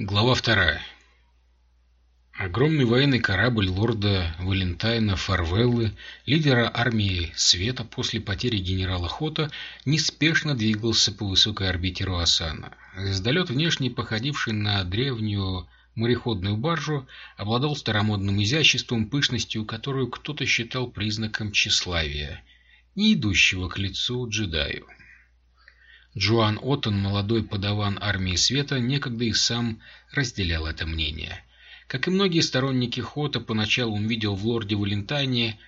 Глава вторая. Огромный военный корабль лорда Валентайна Фарвеллы, лидера армии Света после потери генерала Хота, неспешно двигался по высокой орбите Руасана. Звездолет, внешне походивший на древнюю мореходную баржу, обладал старомодным изяществом, пышностью, которую кто-то считал признаком тщеславия, не идущего к лицу джедаю. Джоан Оттон, молодой подаван армии света, некогда и сам разделял это мнение. Как и многие сторонники Хота, поначалу он видел в лорде Валентайне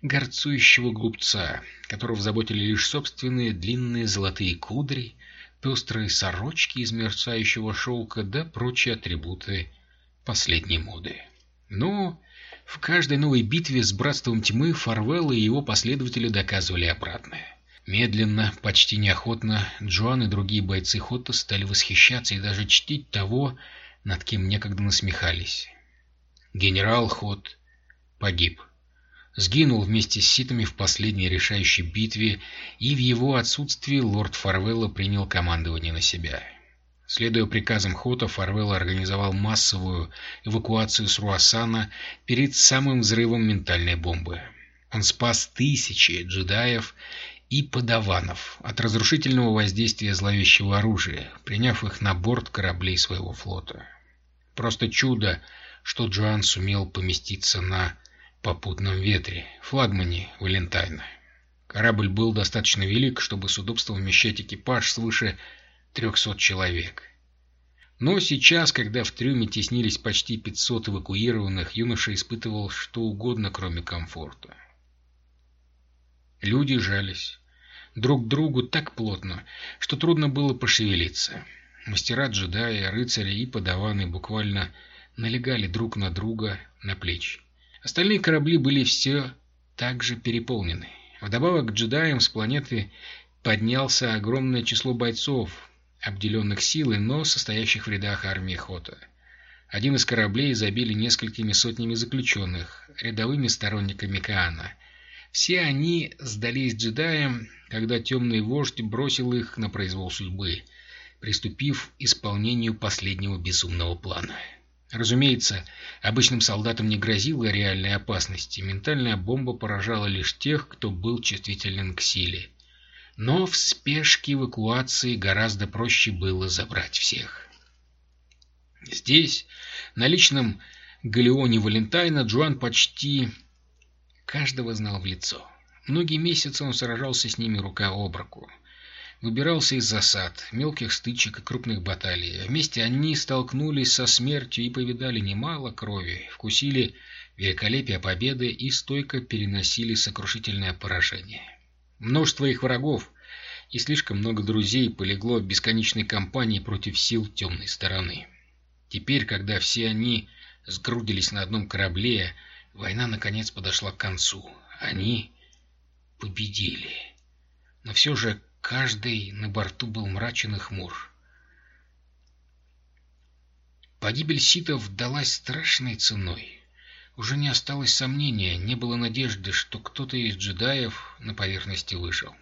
горцующего глупца, которого заботили лишь собственные длинные золотые кудри, пестрые сорочки из мерцающего шелка да прочие атрибуты последней моды. Но в каждой новой битве с Братством Тьмы Фарвелл и его последователи доказывали обратное. Медленно, почти неохотно, Джоан и другие бойцы Хотта стали восхищаться и даже чтить того, над кем некогда насмехались. Генерал Хот погиб. Сгинул вместе с ситами в последней решающей битве, и в его отсутствии лорд Фарвелла принял командование на себя. Следуя приказам Хота, Фарвелла организовал массовую эвакуацию с Руасана перед самым взрывом ментальной бомбы. Он спас тысячи джедаев и подаванов от разрушительного воздействия зловещего оружия, приняв их на борт кораблей своего флота. Просто чудо, что Джоан сумел поместиться на попутном ветре, флагмане Валентайна. Корабль был достаточно велик, чтобы с удобством вмещать экипаж свыше трехсот человек. Но сейчас, когда в трюме теснились почти 500 эвакуированных, юноша испытывал что угодно, кроме комфорта. Люди жались друг к другу так плотно, что трудно было пошевелиться. Мастера джедаи, рыцари и подаваны буквально налегали друг на друга на плечи. Остальные корабли были все так же переполнены. Вдобавок к джедаям с планеты поднялся огромное число бойцов, обделенных силой, но состоящих в рядах армии Хота. Один из кораблей забили несколькими сотнями заключенных, рядовыми сторонниками Каана – все они сдались джедаям, когда темный вождь бросил их на произвол судьбы, приступив к исполнению последнего безумного плана. Разумеется, обычным солдатам не грозила реальной опасности, ментальная бомба поражала лишь тех, кто был чувствителен к силе. Но в спешке эвакуации гораздо проще было забрать всех. Здесь, на личном галеоне Валентайна, Джоан почти Каждого знал в лицо. Многие месяцы он сражался с ними рука об руку. Выбирался из засад, мелких стычек и крупных баталий. Вместе они столкнулись со смертью и повидали немало крови, вкусили великолепие победы и стойко переносили сокрушительное поражение. Множество их врагов и слишком много друзей полегло в бесконечной кампании против сил темной стороны. Теперь, когда все они сгрудились на одном корабле, Война наконец подошла к концу. Они победили. Но все же каждый на борту был мрачен и хмур. Погибель ситов далась страшной ценой. Уже не осталось сомнения, не было надежды, что кто-то из джедаев на поверхности выжил.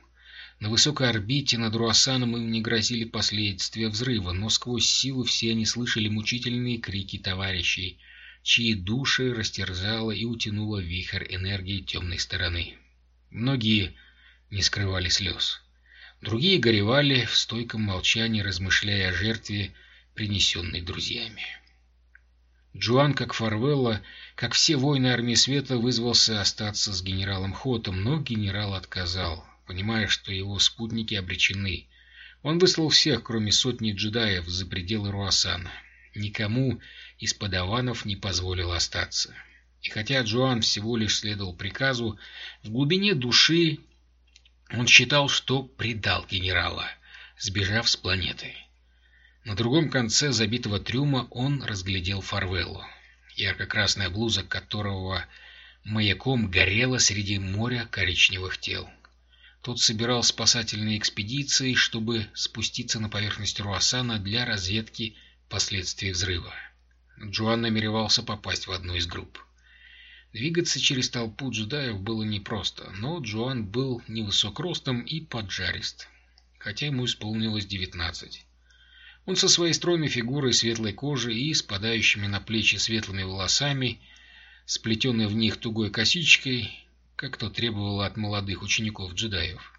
На высокой орбите над Руасаном им не грозили последствия взрыва, но сквозь силу все они слышали мучительные крики товарищей, чьи души растерзала и утянула вихрь энергии темной стороны. Многие не скрывали слез. Другие горевали в стойком молчании, размышляя о жертве, принесенной друзьями. Джоан, как Фарвелла, как все воины армии света, вызвался остаться с генералом Хотом, но генерал отказал, понимая, что его спутники обречены. Он выслал всех, кроме сотни джедаев, за пределы Руасана. Никому из подаванов не позволил остаться. И хотя Джоан всего лишь следовал приказу, в глубине души он считал, что предал генерала, сбежав с планеты. На другом конце забитого трюма он разглядел Фарвеллу, ярко-красная блуза которого маяком горела среди моря коричневых тел. Тот собирал спасательные экспедиции, чтобы спуститься на поверхность Руасана для разведки последствий взрыва. Джоан намеревался попасть в одну из групп. Двигаться через толпу джедаев было непросто, но Джоан был невысок ростом и поджарист, хотя ему исполнилось девятнадцать. Он со своей стройной фигурой светлой кожи и спадающими на плечи светлыми волосами, сплетенной в них тугой косичкой, как то требовало от молодых учеников-джедаев,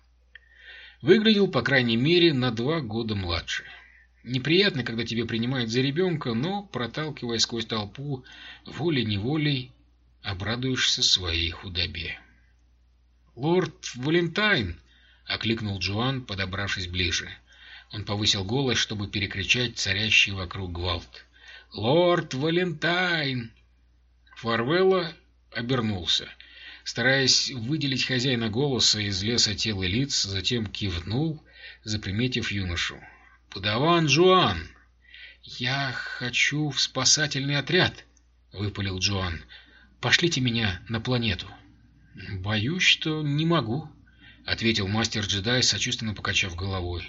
выглядел, по крайней мере, на два года младше. Неприятно, когда тебя принимают за ребенка, но, проталкивая сквозь толпу, волей-неволей обрадуешься своей худобе. «Лорд Валентайн!» — окликнул Джоан, подобравшись ближе. Он повысил голос, чтобы перекричать царящий вокруг гвалт. «Лорд Валентайн!» Фарвелла обернулся. Стараясь выделить хозяина голоса из леса тел и лиц, затем кивнул, заприметив юношу. «Подаван Джоан!» «Я хочу в спасательный отряд!» — выпалил Джоан. «Пошлите меня на планету!» «Боюсь, что не могу», — ответил мастер-джедай, сочувственно покачав головой.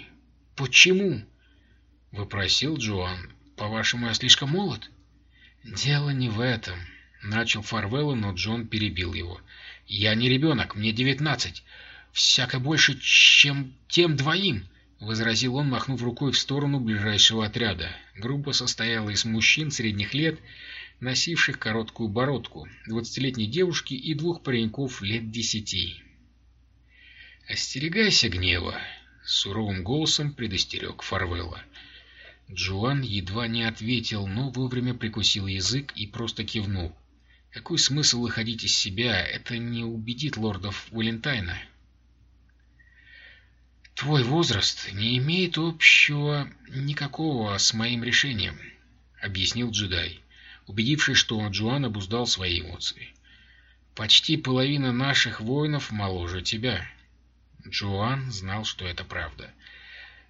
«Почему?» — вопросил Джоан. «По-вашему, я слишком молод?» «Дело не в этом», — начал Фарвелла, но Джон перебил его. «Я не ребенок, мне девятнадцать. Всяко больше, чем тем двоим», — возразил он, махнув рукой в сторону ближайшего отряда. Группа состояла из мужчин средних лет, носивших короткую бородку, двадцатилетней девушки и двух пареньков лет десяти. «Остерегайся гнева», — суровым голосом предостерег Фарвелла. Джоан едва не ответил, но вовремя прикусил язык и просто кивнул. Какой смысл выходить из себя? Это не убедит лордов Валентайна. Твой возраст не имеет общего никакого с моим решением, объяснил джедай убедившись, что Джоан обуздал свои эмоции. «Почти половина наших воинов моложе тебя». Джоан знал, что это правда.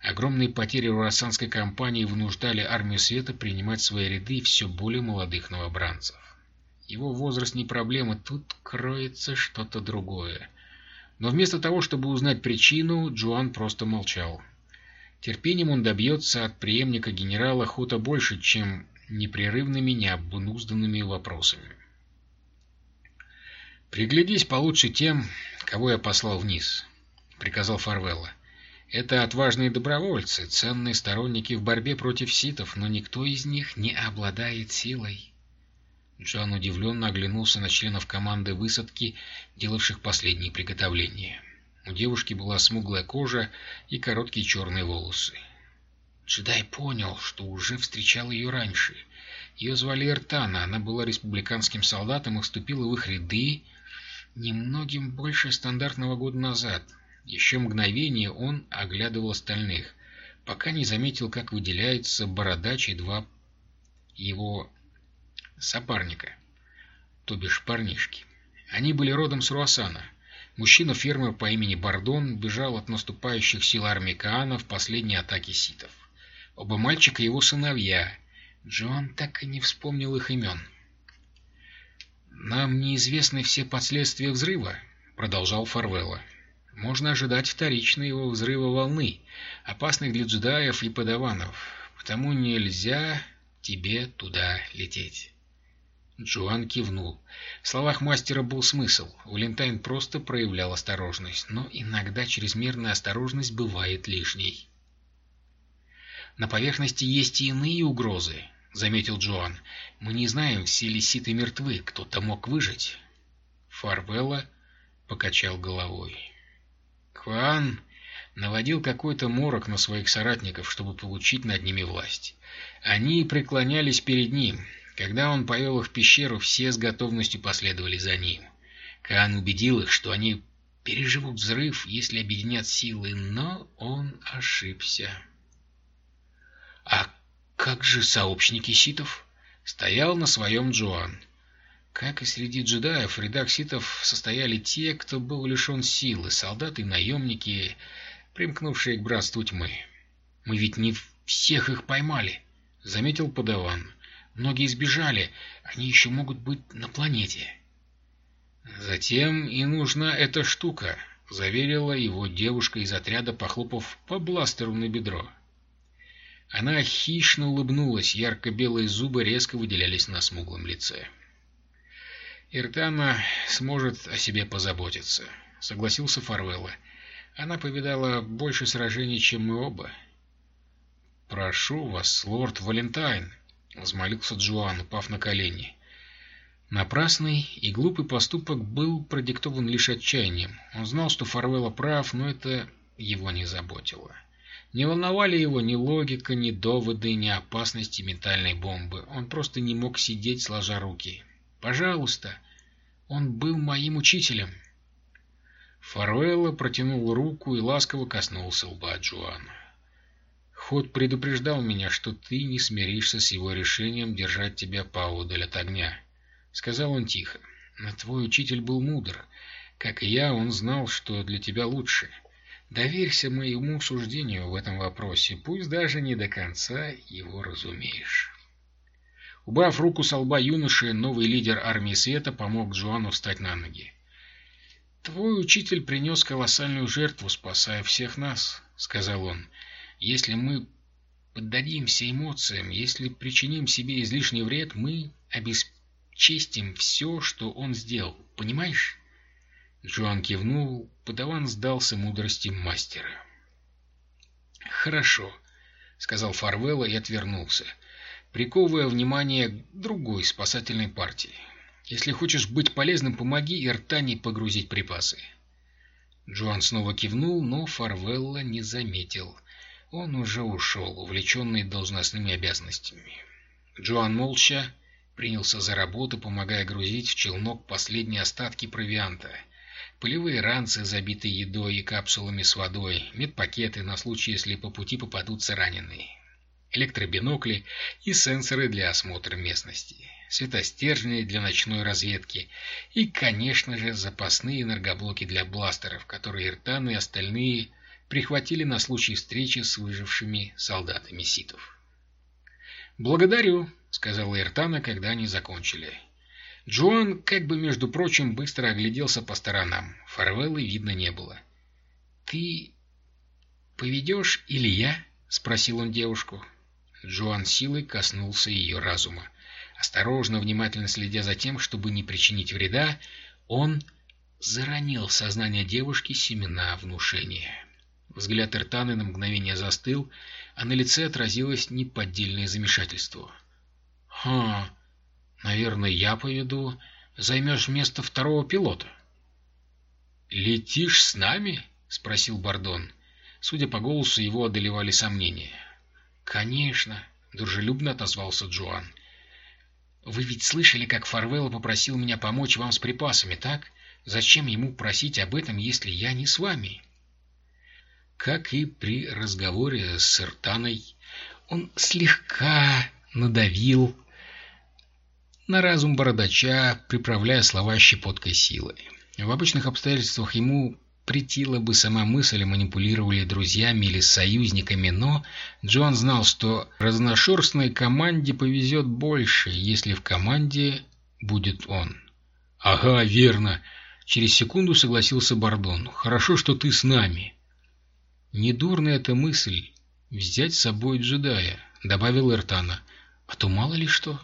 Огромные потери рурасанской компании вынуждали армию света принимать в свои ряды все более молодых новобранцев. Его возраст не проблема, тут кроется что-то другое. Но вместо того, чтобы узнать причину, Джоан просто молчал. Терпением он добьется от преемника генерала Хута больше, чем непрерывными необнузданными вопросами. «Приглядись получше тем, кого я послал вниз», — приказал Фарвелла. «Это отважные добровольцы, ценные сторонники в борьбе против ситов, но никто из них не обладает силой». Джон удивленно оглянулся на членов команды высадки, делавших последние приготовления. У девушки была смуглая кожа и короткие черные волосы. Джедай понял, что уже встречал ее раньше. Ее звали Эртана, она была республиканским солдатом и вступила в их ряды немногим больше стандартного года назад. Еще мгновение он оглядывал остальных, пока не заметил, как выделяются бородач и два его сопарника, то бишь парнишки. Они были родом с Руасана. Мужчина-фермер по имени Бардон бежал от наступающих сил армии Каана в последней атаке ситов. Оба мальчика его сыновья. Джон так и не вспомнил их имен. «Нам неизвестны все последствия взрыва», — продолжал Фарвелла. «Можно ожидать вторичного взрыва волны, опасных для джедаев и подаванов, потому нельзя тебе туда лететь». Джоан кивнул. В словах мастера был смысл. Валентайн просто проявлял осторожность, но иногда чрезмерная осторожность бывает лишней. «На поверхности есть и иные угрозы», — заметил Джоан. «Мы не знаем, все ли ситы мертвы, кто-то мог выжить». Фарвелла покачал головой. Кван наводил какой-то морок на своих соратников, чтобы получить над ними власть. Они преклонялись перед ним. Когда он повел их в пещеру, все с готовностью последовали за ним. Каан убедил их, что они переживут взрыв, если объединят силы, но он ошибся. А как же сообщники ситов? Стоял на своем Джоан. Как и среди джедаев, в рядах ситов состояли те, кто был лишен силы, солдаты и наемники, примкнувшие к братству тьмы. «Мы ведь не всех их поймали», — заметил подаван. «Многие сбежали, они еще могут быть на планете». «Затем и нужна эта штука», — заверила его девушка из отряда, похлопав по бластеру на бедро. Она хищно улыбнулась, ярко-белые зубы резко выделялись на смуглом лице. «Иртана сможет о себе позаботиться», — согласился Фарвелла. «Она повидала больше сражений, чем мы оба». прошу вас, лорд Валентайн», — взмолился Джоан, упав на колени. Напрасный и глупый поступок был продиктован лишь отчаянием. Он знал, что Фарвелла прав, но это его не заботило. Не волновали его ни логика, ни доводы, ни опасности ментальной бомбы. Он просто не мог сидеть, сложа руки. «Пожалуйста, он был моим учителем». Фаруэлло протянул руку и ласково коснулся лба Джоана. «Ход предупреждал меня, что ты не смиришься с его решением держать тебя поодаль от огня», — сказал он тихо. «Но твой учитель был мудр. Как и я, он знал, что для тебя лучше. Доверься моему суждению в этом вопросе, пусть даже не до конца его разумеешь». Убрав руку с лба юноши, новый лидер армии света помог Джоану встать на ноги. «Твой учитель принес колоссальную жертву, спасая всех нас», — сказал он. «Если мы поддадимся эмоциям, если причиним себе излишний вред, мы обесчестим все, что он сделал. Понимаешь?» Джоан кивнул, подаван сдался мудрости мастера. «Хорошо», — сказал Фарвелла и отвернулся, приковывая внимание к другой спасательной партии. Если хочешь быть полезным, помоги Иртане погрузить припасы. Джоан снова кивнул, но Фарвелла не заметил. Он уже ушел, увлеченный должностными обязанностями. Джоан молча принялся за работу, помогая грузить в челнок последние остатки провианта. Полевые ранцы, забитые едой и капсулами с водой, медпакеты на случай, если по пути попадутся раненые, электробинокли и сенсоры для осмотра местности светостержни для ночной разведки и, конечно же, запасные энергоблоки для бластеров, которые Иртан и остальные прихватили на случай встречи с выжившими солдатами ситов. «Благодарю», — сказала Иртана, когда они закончили. Джоан, как бы между прочим, быстро огляделся по сторонам. Фарвеллы видно не было. «Ты поведешь или я?» — спросил он девушку. Джоан силой коснулся ее разума. Осторожно, внимательно следя за тем, чтобы не причинить вреда, он заронил в сознание девушки семена внушения. Взгляд Эртаны на мгновение застыл, а на лице отразилось неподдельное замешательство. «Ха, наверное, я поведу. Займешь место второго пилота». «Летишь с нами?» — спросил Бардон. Судя по голосу, его одолевали сомнения. «Конечно», — дружелюбно отозвался Джоан. Вы ведь слышали, как Фарвелло попросил меня помочь вам с припасами, так? Зачем ему просить об этом, если я не с вами? Как и при разговоре с Иртаной, он слегка надавил на разум бородача, приправляя слова щепоткой силы. В обычных обстоятельствах ему претила бы сама мысль, манипулировали друзьями или союзниками, но Джон знал, что разношерстной команде повезет больше, если в команде будет он. «Ага, верно!» — через секунду согласился Бардон. «Хорошо, что ты с нами». «Недурная эта мысль — взять с собой джедая», — добавил Эртана. «А то мало ли что».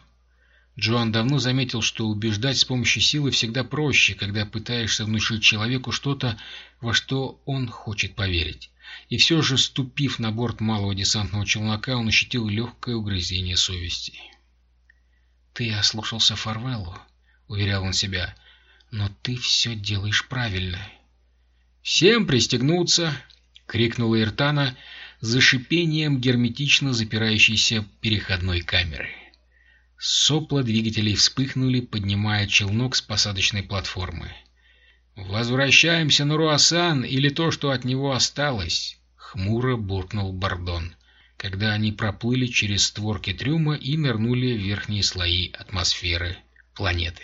Джоан давно заметил, что убеждать с помощью силы всегда проще, когда пытаешься внушить человеку что-то, во что он хочет поверить. И все же, ступив на борт малого десантного челнока, он ощутил легкое угрызение совести. «Ты ослушался Фарвеллу», — уверял он себя, — «но ты все делаешь правильно». «Всем пристегнуться!» — крикнула Иртана за шипением герметично запирающейся переходной камеры. Сопла двигателей вспыхнули, поднимая челнок с посадочной платформы. «Возвращаемся на Руасан или то, что от него осталось», — хмуро буркнул Бордон, когда они проплыли через створки трюма и нырнули в верхние слои атмосферы планеты.